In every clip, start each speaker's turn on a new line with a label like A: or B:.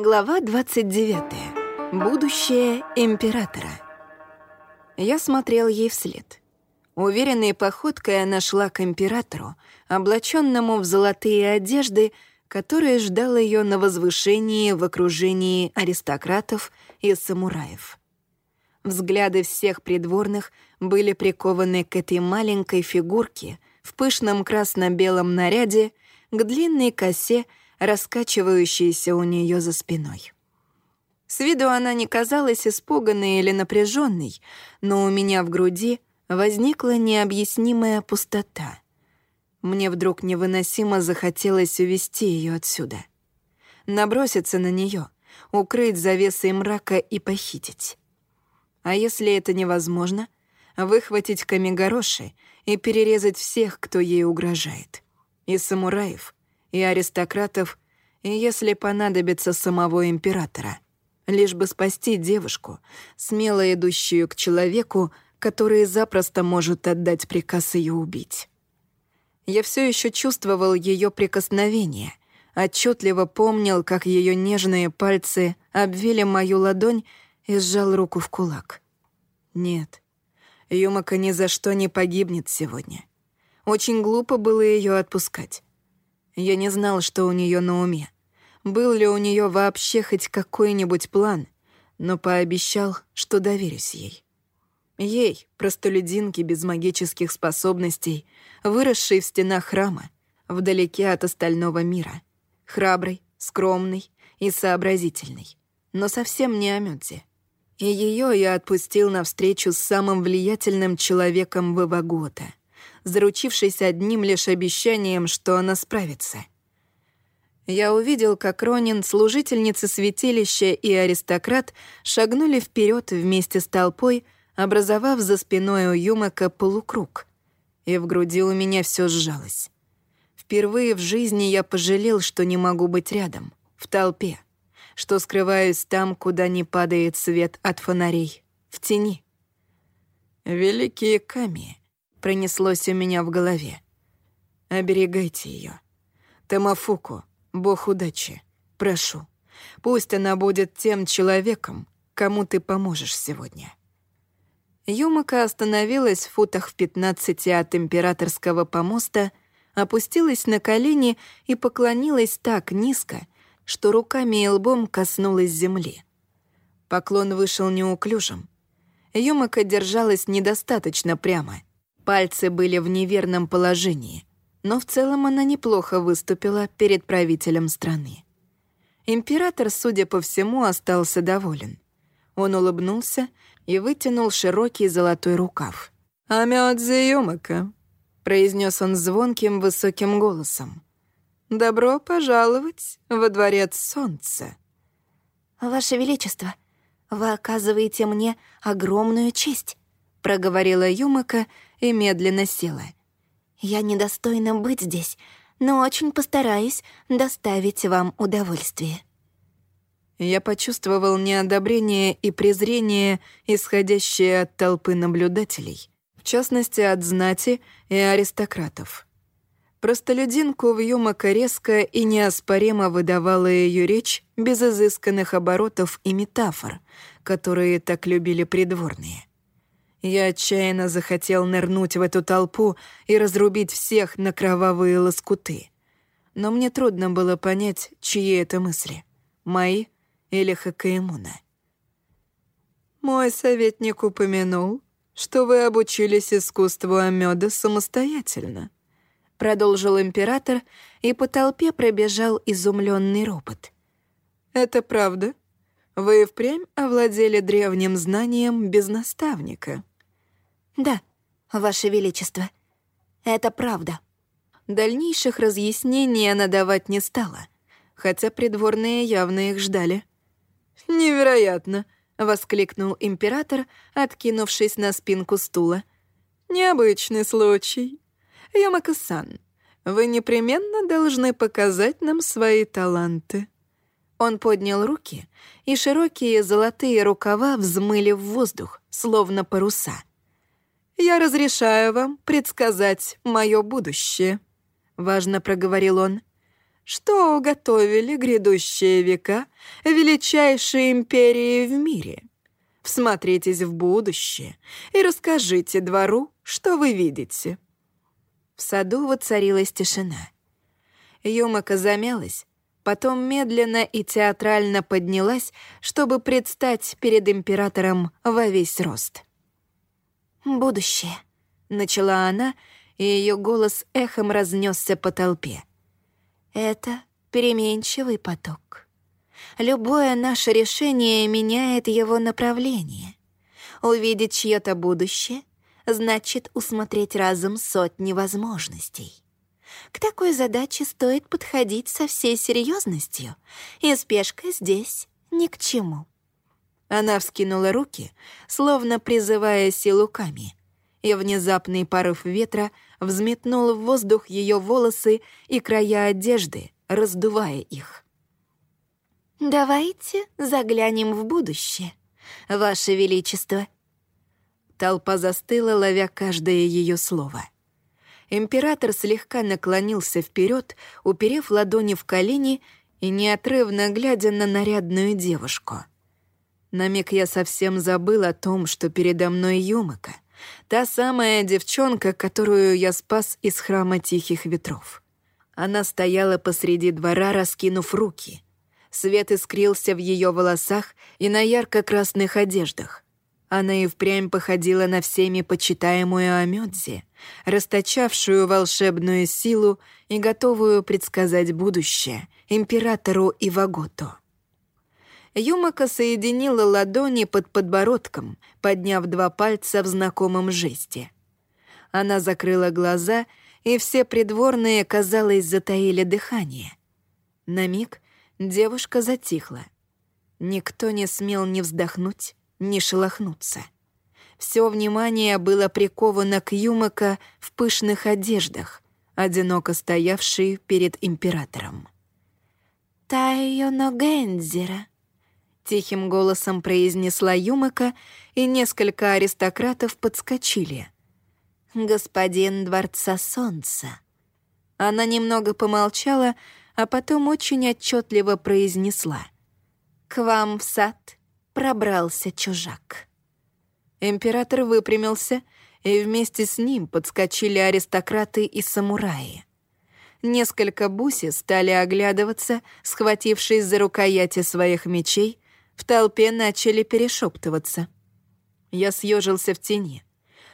A: Глава 29. Будущее императора. Я смотрел ей вслед. Уверенной походкой она шла к императору, облаченному в золотые одежды, который ждал ее на возвышении в окружении аристократов и самураев. Взгляды всех придворных были прикованы к этой маленькой фигурке в пышном красно-белом наряде, к длинной косе — раскачивающейся у нее за спиной. С виду она не казалась испуганной или напряженной, но у меня в груди возникла необъяснимая пустота. Мне вдруг невыносимо захотелось увести ее отсюда. Наброситься на нее, укрыть завесой мрака и похитить. А если это невозможно, выхватить камигороши и перерезать всех, кто ей угрожает. И самураев, и аристократов, и если понадобится самого императора, лишь бы спасти девушку, смело идущую к человеку, который запросто может отдать приказ ее убить. Я все еще чувствовал ее прикосновение, отчетливо помнил, как ее нежные пальцы обвили мою ладонь и сжал руку в кулак. Нет, Юмака ни за что не погибнет сегодня. Очень глупо было ее отпускать. Я не знал, что у нее на уме. Был ли у нее вообще хоть какой-нибудь план, но пообещал, что доверюсь ей. Ей, простолюдинке без магических способностей, выросшей в стенах храма, вдалеке от остального мира. Храброй, скромной и сообразительной, но совсем не о. И ее я отпустил навстречу с самым влиятельным человеком Вывагота — заручившись одним лишь обещанием, что она справится. Я увидел, как Ронин, служительница святилища и аристократ шагнули вперед вместе с толпой, образовав за спиной у Юмака полукруг. И в груди у меня все сжалось. Впервые в жизни я пожалел, что не могу быть рядом, в толпе, что скрываюсь там, куда не падает свет от фонарей, в тени. Великие Ками, пронеслось у меня в голове. Оберегайте ее. Тамафуку, бог удачи, прошу. Пусть она будет тем человеком, кому ты поможешь сегодня. Юмака остановилась в футах в пятнадцати от императорского помоста, опустилась на колени и поклонилась так низко, что руками и лбом коснулась земли. Поклон вышел неуклюжим. Юмака держалась недостаточно прямо — Пальцы были в неверном положении, но в целом она неплохо выступила перед правителем страны. Император, судя по всему, остался доволен. Он улыбнулся и вытянул широкий золотой рукав. «Амёдзе Юмака», — произнес он звонким высоким голосом. «Добро пожаловать во дворец солнца».
B: «Ваше Величество, вы оказываете мне огромную честь», — проговорила Юмака и медленно села. «Я недостойна быть здесь, но очень постараюсь доставить вам удовольствие».
A: Я почувствовал неодобрение и презрение, исходящее от толпы наблюдателей, в частности, от знати и аристократов. Простолюдинку в Юмака резко и неоспоримо выдавала ее речь без изысканных оборотов и метафор, которые так любили придворные. Я отчаянно захотел нырнуть в эту толпу и разрубить всех на кровавые лоскуты. Но мне трудно было понять, чьи это мысли. Мои или Хакаэмуна. «Мой советник упомянул, что вы обучились искусству Амёда самостоятельно», продолжил император, и по толпе пробежал изумленный ропот. «Это правда? Вы впрямь овладели древним знанием без наставника?»
B: «Да, Ваше Величество, это правда».
A: Дальнейших разъяснений она давать не стала, хотя придворные явно их ждали. «Невероятно!» — воскликнул император, откинувшись на спинку стула. «Необычный случай. Ямака-сан, вы непременно должны показать нам свои таланты». Он поднял руки, и широкие золотые рукава взмыли в воздух, словно паруса — «Я разрешаю вам предсказать мое будущее», — важно проговорил он. что уготовили грядущие века величайшей империи в мире. Всмотритесь в будущее и расскажите двору, что вы видите».
B: В саду воцарилась тишина. Юмака замялась, потом медленно и театрально поднялась, чтобы предстать перед императором во весь рост. «Будущее», — начала она, и ее голос эхом разнесся по толпе. «Это переменчивый поток. Любое наше решение меняет его направление. Увидеть чье-то будущее значит усмотреть разом сотни возможностей. К такой задаче стоит подходить со всей серьезностью, и спешка здесь ни к чему. Она вскинула руки, словно призывая силу Ками, и внезапный порыв ветра взметнул в воздух ее волосы и края одежды, раздувая их. «Давайте заглянем в будущее, Ваше Величество». Толпа застыла, ловя каждое ее слово — Император слегка наклонился вперед, уперев ладони в колени и неотрывно глядя на нарядную девушку. На миг я совсем забыл о том, что передо мной Юмака, та самая девчонка, которую я спас из храма Тихих Ветров. Она стояла посреди двора, раскинув руки. Свет искрился в ее волосах и на ярко-красных одеждах. Она и впрямь походила на всеми почитаемую Амёдзи, расточавшую волшебную силу и готовую предсказать будущее императору Ивагото. Юмака соединила ладони под подбородком, подняв два пальца в знакомом жесте. Она закрыла глаза, и все придворные, казалось, затаили дыхание. На миг девушка затихла. Никто не смел ни вздохнуть, не шелохнуться. Все внимание было приковано к Юмака в пышных одеждах, одиноко стоявшей перед императором. «Тайо но Гензера», — тихим голосом произнесла Юмака, и несколько аристократов подскочили. «Господин Дворца Солнца». Она немного помолчала, а потом очень отчетливо произнесла. «К вам в сад пробрался чужак. Император выпрямился, и вместе с ним подскочили аристократы и самураи. Несколько буси стали оглядываться, схватившись за рукояти своих мечей, в толпе начали перешептываться. Я съежился в тени.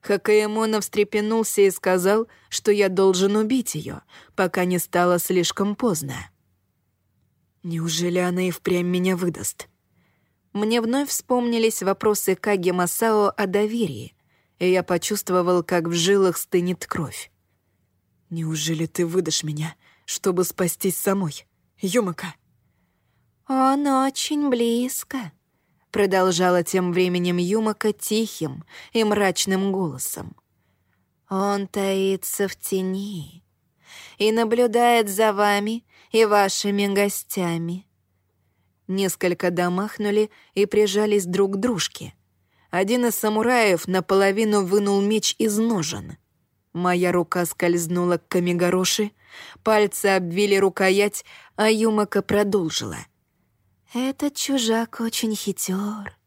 B: Хакаемона встрепенулся и сказал, что я должен убить ее, пока не стало слишком поздно. Неужели она и впрямь меня выдаст? Мне вновь вспомнились вопросы Каги Масао о доверии, и я почувствовал, как в жилах стынет кровь. «Неужели ты выдашь меня, чтобы спастись самой, Юмака?» «Он очень близко», — продолжала тем временем Юмака тихим и мрачным голосом. «Он таится в тени и наблюдает за вами и вашими гостями. Несколько домахнули и прижались друг к дружке. Один из самураев наполовину вынул меч из ножен. Моя рука скользнула к Камигороши, пальцы обвили рукоять, а Юмака продолжила. «Этот чужак очень хитер,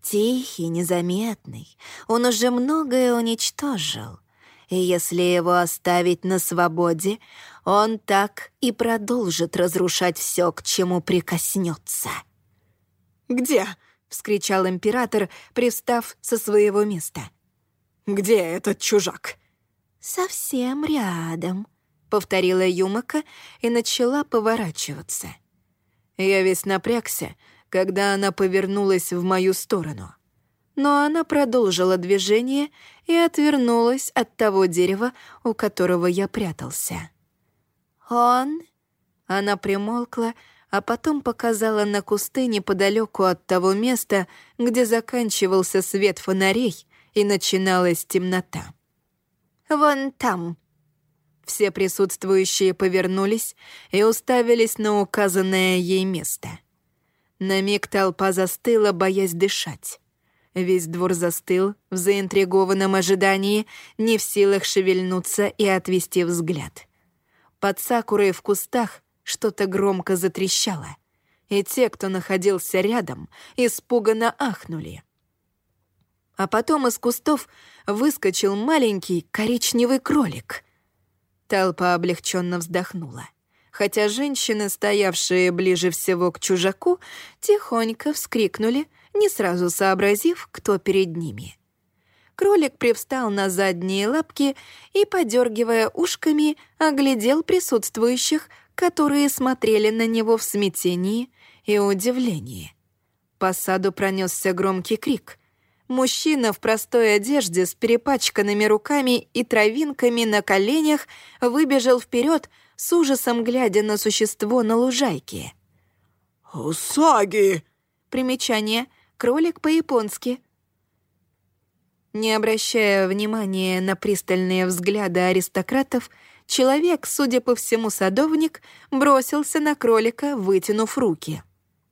B: тихий, незаметный. Он уже многое уничтожил. И если его оставить на свободе, он так и продолжит разрушать все, к чему прикоснется. «Где?» — вскричал император, пристав со своего места. «Где этот чужак?» «Совсем рядом», — повторила Юмака и начала поворачиваться. Я весь напрягся, когда она повернулась в мою сторону. Но она продолжила движение и отвернулась от того дерева, у которого я прятался. «Он?» Она примолкла, а потом показала на кусты неподалеку от того места, где заканчивался свет фонарей и начиналась темнота. «Вон там». Все присутствующие повернулись и уставились на указанное ей место. На миг толпа застыла, боясь дышать. Весь двор застыл в заинтригованном ожидании, не в силах шевельнуться и отвести взгляд. Под сакурой в кустах
A: Что-то громко затрещало, и те, кто находился рядом, испуганно ахнули. А потом из кустов выскочил маленький коричневый кролик. Толпа облегченно вздохнула, хотя женщины, стоявшие ближе всего к чужаку, тихонько вскрикнули, не сразу сообразив, кто перед ними. Кролик привстал на задние лапки и, подергивая ушками, оглядел присутствующих, которые смотрели на него в смятении и удивлении. По саду пронесся громкий крик. Мужчина в простой одежде с перепачканными руками и травинками на коленях выбежал вперед, с ужасом глядя на существо на лужайке.
C: «Усаги!»
A: Примечание. Кролик по-японски. Не обращая внимания на пристальные взгляды аристократов, человек, судя по всему садовник, бросился на кролика, вытянув руки.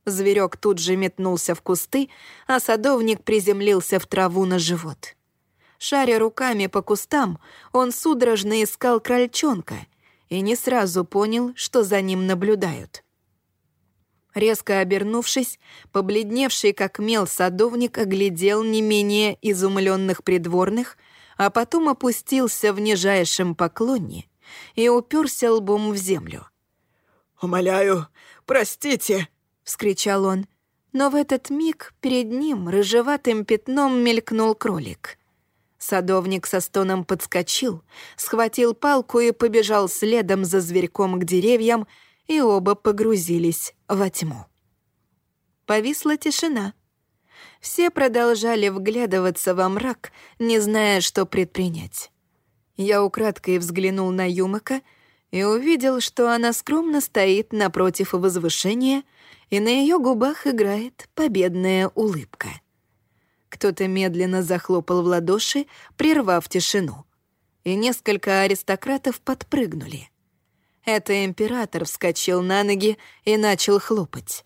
A: Зверек тут же метнулся в кусты, а садовник приземлился в траву на живот. Шаря руками по кустам, он судорожно искал крольчонка и не сразу понял, что за ним наблюдают. Резко обернувшись, побледневший как мел садовник оглядел не менее изумленных придворных, а потом опустился в нижайшем поклоне и уперся лбом в землю.
C: «Умоляю, простите!»
A: — вскричал он. Но в этот миг перед ним рыжеватым пятном мелькнул кролик. Садовник со стоном подскочил, схватил палку и побежал следом за зверьком к деревьям, и оба погрузились во тьму. Повисла тишина. Все продолжали вглядываться во мрак, не зная, что предпринять. Я украдкой взглянул на Юмака и увидел, что она скромно стоит напротив возвышения — и на ее губах играет победная улыбка. Кто-то медленно захлопал в ладоши, прервав тишину, и несколько аристократов подпрыгнули. Это император вскочил на ноги и начал хлопать.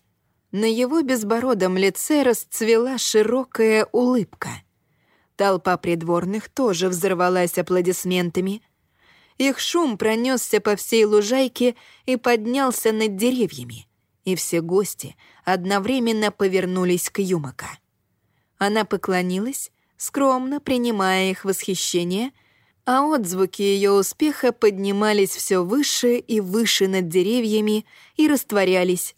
A: На его безбородом лице расцвела широкая улыбка. Толпа придворных тоже взорвалась аплодисментами. Их шум пронесся по всей лужайке и поднялся над деревьями и все гости одновременно повернулись к Юмака. Она поклонилась, скромно принимая их восхищение, а отзвуки ее успеха поднимались все выше и выше над деревьями и растворялись